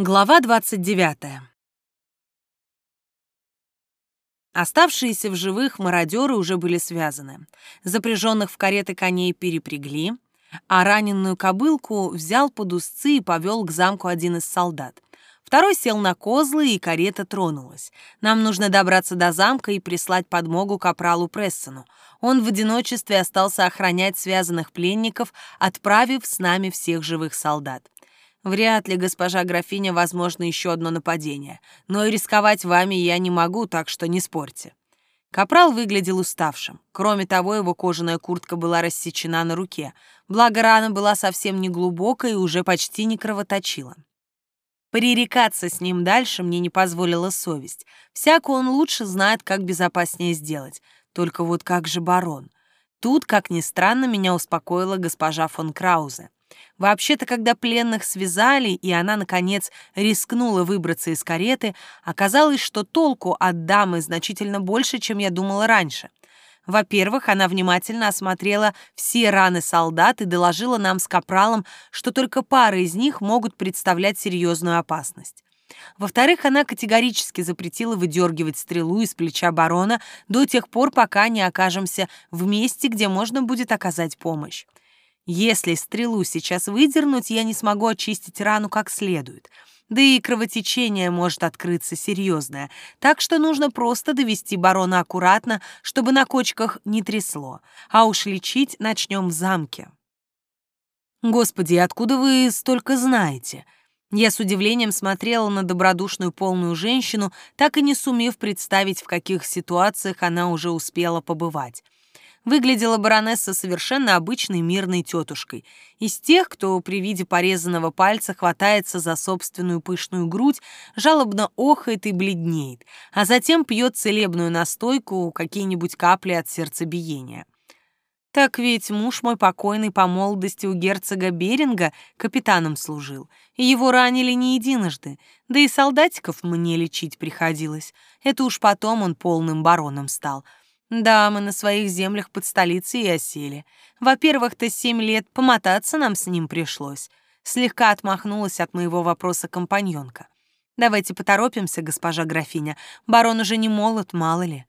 Глава 29. Оставшиеся в живых мародеры уже были связаны. Запряженных в кареты коней перепрягли, а раненую кобылку взял под узцы и повел к замку один из солдат. Второй сел на козлы, и карета тронулась. Нам нужно добраться до замка и прислать подмогу капралу Прессону. Он в одиночестве остался охранять связанных пленников, отправив с нами всех живых солдат. Вряд ли, госпожа графиня, возможно еще одно нападение. Но и рисковать вами я не могу, так что не спорьте. Капрал выглядел уставшим. Кроме того, его кожаная куртка была рассечена на руке. Благо, рана была совсем не глубокая и уже почти не кровоточила. Пререкаться с ним дальше мне не позволила совесть. Всяко он лучше знает, как безопаснее сделать. Только вот как же барон? Тут, как ни странно, меня успокоила госпожа фон Краузе. Вообще-то, когда пленных связали, и она, наконец, рискнула выбраться из кареты, оказалось, что толку от дамы значительно больше, чем я думала раньше. Во-первых, она внимательно осмотрела все раны солдат и доложила нам с капралом, что только пара из них могут представлять серьезную опасность. Во-вторых, она категорически запретила выдергивать стрелу из плеча барона до тех пор, пока не окажемся в месте, где можно будет оказать помощь. Если стрелу сейчас выдернуть, я не смогу очистить рану как следует. Да и кровотечение может открыться серьезное, так что нужно просто довести барона аккуратно, чтобы на кочках не трясло, а уж лечить начнем в замке. Господи, откуда вы столько знаете? Я с удивлением смотрела на добродушную полную женщину, так и не сумев представить, в каких ситуациях она уже успела побывать. Выглядела баронесса совершенно обычной мирной тетушкой, из тех, кто при виде порезанного пальца хватается за собственную пышную грудь, жалобно охает и бледнеет, а затем пьет целебную настойку, какие-нибудь капли от сердцебиения. Так ведь муж мой покойный по молодости у герцога Беринга капитаном служил, и его ранили не единожды, да и солдатиков мне лечить приходилось. Это уж потом он полным бароном стал — да, мы на своих землях под столицей и осели. Во-первых-то, семь лет помотаться нам с ним пришлось. Слегка отмахнулась от моего вопроса компаньонка. Давайте поторопимся, госпожа графиня. Барон уже не молод, мало ли.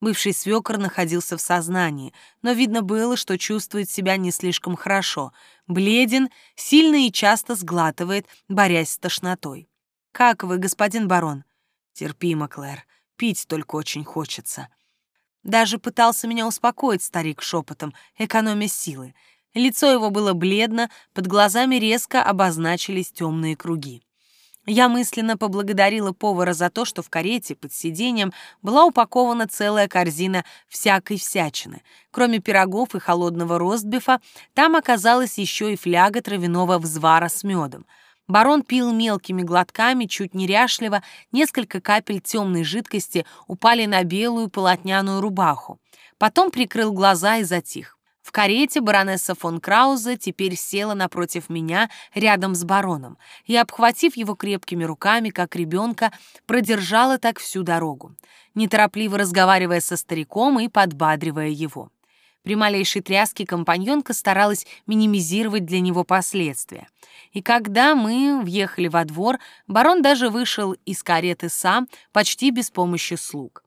Бывший свекор находился в сознании, но видно было, что чувствует себя не слишком хорошо. Бледен, сильно и часто сглатывает, борясь с тошнотой. «Как вы, господин барон?» «Терпимо, Клэр. Пить только очень хочется». Даже пытался меня успокоить старик шепотом, экономя силы. Лицо его было бледно, под глазами резко обозначились темные круги. Я мысленно поблагодарила повара за то, что в карете под сиденьем была упакована целая корзина всякой всячины. Кроме пирогов и холодного ростбифа, там оказалась еще и фляга травяного взвара с медом — Барон пил мелкими глотками, чуть неряшливо, несколько капель темной жидкости упали на белую полотняную рубаху. Потом прикрыл глаза и затих. В карете баронесса фон Краузе теперь села напротив меня рядом с бароном и, обхватив его крепкими руками, как ребенка, продержала так всю дорогу, неторопливо разговаривая со стариком и подбадривая его. При малейшей тряске компаньонка старалась минимизировать для него последствия. И когда мы въехали во двор, барон даже вышел из кареты сам, почти без помощи слуг.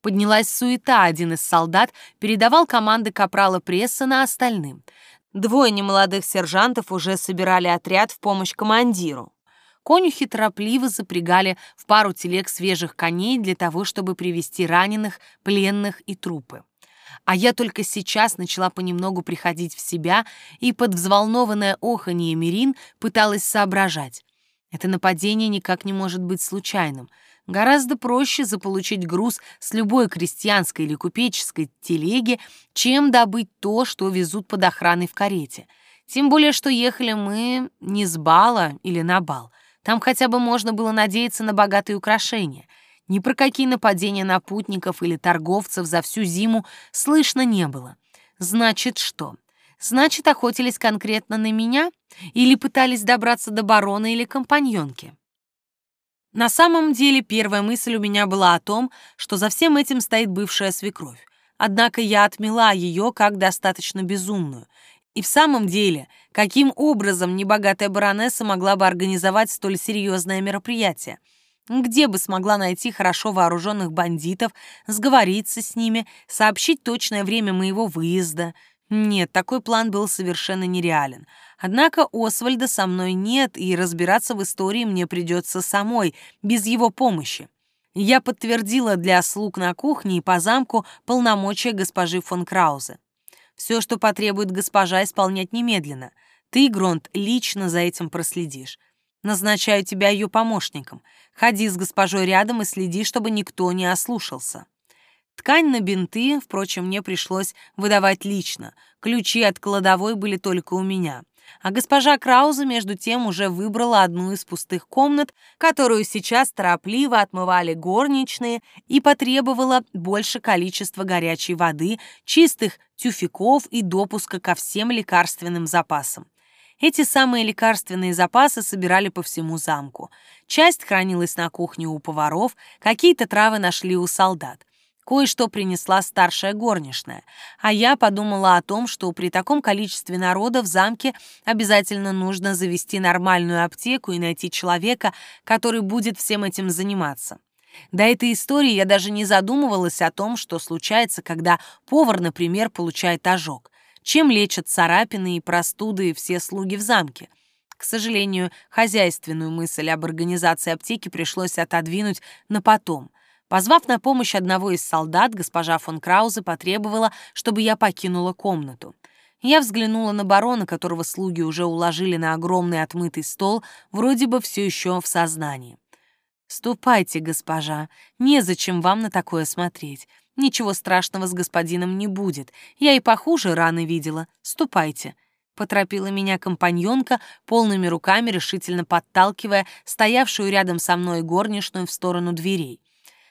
Поднялась суета, один из солдат передавал команды капрала Прессона остальным. Двое немолодых сержантов уже собирали отряд в помощь командиру. Конюхи торопливо запрягали в пару телег свежих коней для того, чтобы привести раненых, пленных и трупы а я только сейчас начала понемногу приходить в себя и под взволнованное оханье Мирин пыталась соображать. Это нападение никак не может быть случайным. Гораздо проще заполучить груз с любой крестьянской или купеческой телеги, чем добыть то, что везут под охраной в карете. Тем более, что ехали мы не с бала или на бал. Там хотя бы можно было надеяться на богатые украшения — ни про какие нападения на путников или торговцев за всю зиму слышно не было. Значит, что? Значит, охотились конкретно на меня или пытались добраться до барона или компаньонки? На самом деле, первая мысль у меня была о том, что за всем этим стоит бывшая свекровь. Однако я отмела ее как достаточно безумную. И в самом деле, каким образом небогатая баронесса могла бы организовать столь серьезное мероприятие? Где бы смогла найти хорошо вооруженных бандитов, сговориться с ними, сообщить точное время моего выезда? Нет, такой план был совершенно нереален. Однако Освальда со мной нет, и разбираться в истории мне придется самой, без его помощи. Я подтвердила для слуг на кухне и по замку полномочия госпожи фон Краузе. Все, что потребует госпожа, исполнять немедленно. Ты, Гронт, лично за этим проследишь. Назначаю тебя ее помощником. Ходи с госпожой рядом и следи, чтобы никто не ослушался. Ткань на бинты, впрочем, мне пришлось выдавать лично. Ключи от кладовой были только у меня. А госпожа Крауза, между тем, уже выбрала одну из пустых комнат, которую сейчас торопливо отмывали горничные, и потребовала больше количества горячей воды, чистых тюфяков и допуска ко всем лекарственным запасам. Эти самые лекарственные запасы собирали по всему замку. Часть хранилась на кухне у поваров, какие-то травы нашли у солдат. Кое-что принесла старшая горничная, а я подумала о том, что при таком количестве народа в замке обязательно нужно завести нормальную аптеку и найти человека, который будет всем этим заниматься. До этой истории я даже не задумывалась о том, что случается, когда повар, например, получает ожог. Чем лечат царапины и простуды все слуги в замке? К сожалению, хозяйственную мысль об организации аптеки пришлось отодвинуть на потом. Позвав на помощь одного из солдат, госпожа фон Краузе потребовала, чтобы я покинула комнату. Я взглянула на барона, которого слуги уже уложили на огромный отмытый стол, вроде бы все еще в сознании. «Ступайте, госпожа, незачем вам на такое смотреть. Ничего страшного с господином не будет. Я и похуже раны видела. Ступайте», — поторопила меня компаньонка, полными руками решительно подталкивая стоявшую рядом со мной горничную в сторону дверей.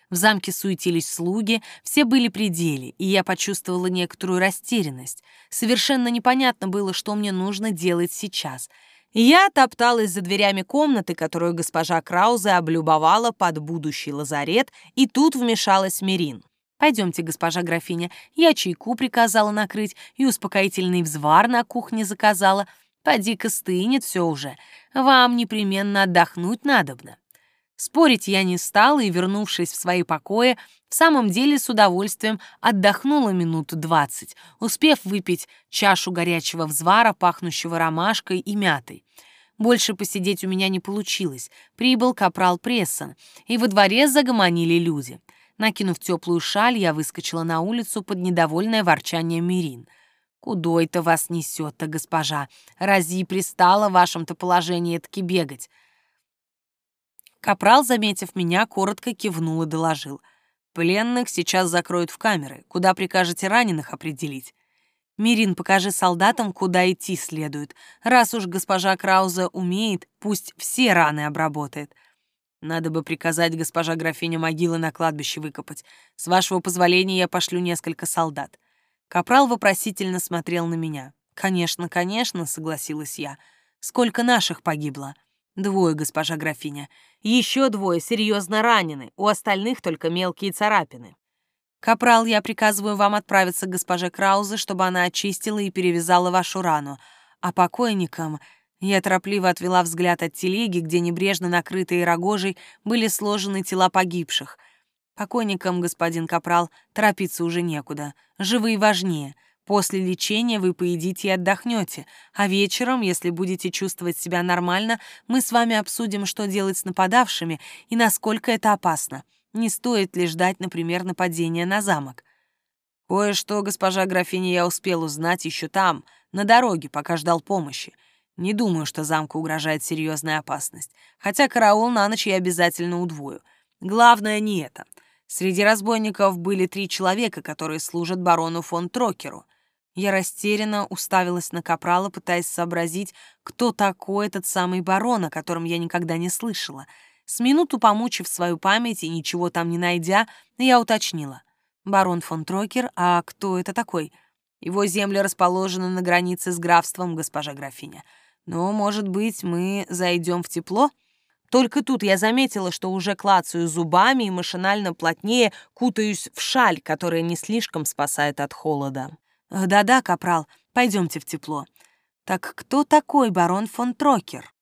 В замке суетились слуги, все были при деле, и я почувствовала некоторую растерянность. Совершенно непонятно было, что мне нужно делать сейчас. Я топталась за дверями комнаты, которую госпожа Краузе облюбовала под будущий лазарет, и тут вмешалась Мерин. «Пойдемте, госпожа графиня, я чайку приказала накрыть и успокоительный взвар на кухне заказала. Поди-ка стынет все уже. Вам непременно отдохнуть надобно». Спорить я не стала и, вернувшись в свои покои, в самом деле с удовольствием отдохнула минут двадцать, успев выпить чашу горячего взвара, пахнущего ромашкой и мятой. Больше посидеть у меня не получилось. Прибыл капрал Прессон, и во дворе загомонили люди. Накинув теплую шаль, я выскочила на улицу под недовольное ворчание Мирин. «Кудой то вас несет-то, госпожа? Рази пристало в вашем-то положении таки бегать?» Капрал, заметив меня, коротко кивнул и доложил. «Пленных сейчас закроют в камеры. Куда прикажете раненых определить?» «Мирин, покажи солдатам, куда идти следует. Раз уж госпожа Крауза умеет, пусть все раны обработает. Надо бы приказать госпожа графиня могилы на кладбище выкопать. С вашего позволения я пошлю несколько солдат». Капрал вопросительно смотрел на меня. «Конечно, конечно», — согласилась я. «Сколько наших погибло?» «Двое, госпожа графиня. Еще двое серьезно ранены, у остальных только мелкие царапины. Капрал, я приказываю вам отправиться к госпоже Краузе, чтобы она очистила и перевязала вашу рану. А покойникам... Я торопливо отвела взгляд от телеги, где небрежно накрытые рогожей были сложены тела погибших. Покойникам, господин Капрал, торопиться уже некуда. Живые важнее. После лечения вы поедите и отдохнете, а вечером, если будете чувствовать себя нормально, мы с вами обсудим, что делать с нападавшими и насколько это опасно. Не стоит ли ждать, например, нападения на замок? Кое-что, госпожа графиня, я успел узнать еще там, на дороге, пока ждал помощи. Не думаю, что замку угрожает серьезная опасность, хотя караул на ночь я обязательно удвою. Главное не это. Среди разбойников были три человека, которые служат барону фон Трокеру. Я растерянно уставилась на Капрала, пытаясь сообразить, кто такой этот самый барон, о котором я никогда не слышала. С минуту помучив свою память и ничего там не найдя, я уточнила. «Барон фон Трокер, а кто это такой?» «Его земли расположены на границе с графством, госпожа графиня. Но, может быть, мы зайдем в тепло?» Только тут я заметила, что уже клацаю зубами и машинально плотнее кутаюсь в шаль, которая не слишком спасает от холода. «Да-да, капрал, Пойдемте в тепло. Так кто такой барон фон Трокер?